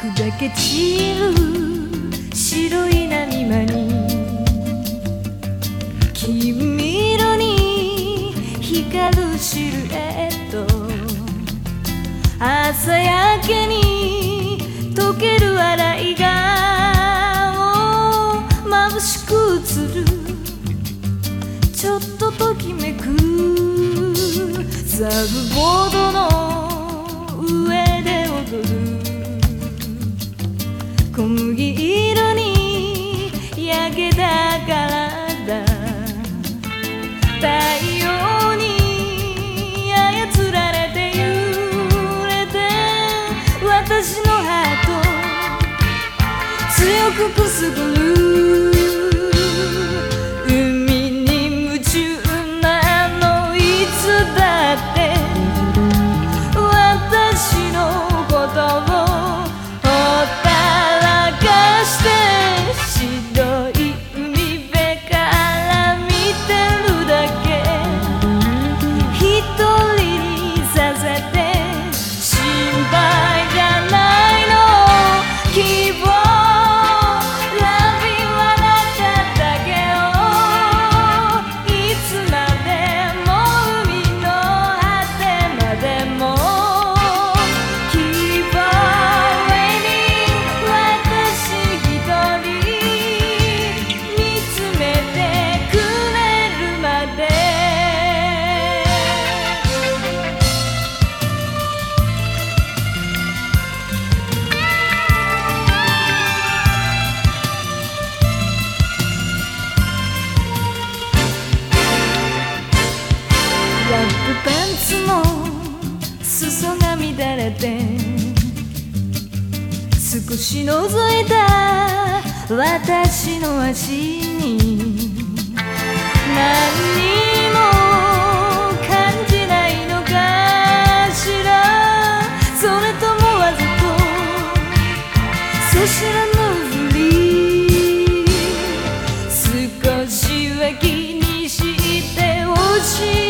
砕け散る白い波間に。金色に光るシルエット。朝焼けに溶ける洗いが眩しく映る。ちょっとときめく。サーフボードの上で踊る。小麦色に焼けたからだ太陽に操られて揺れて私のハート。強くくすぐる。少し覗いた私の足に何にも感じないのかしら。それともわざとそしらのふり少しは気にしてほしい。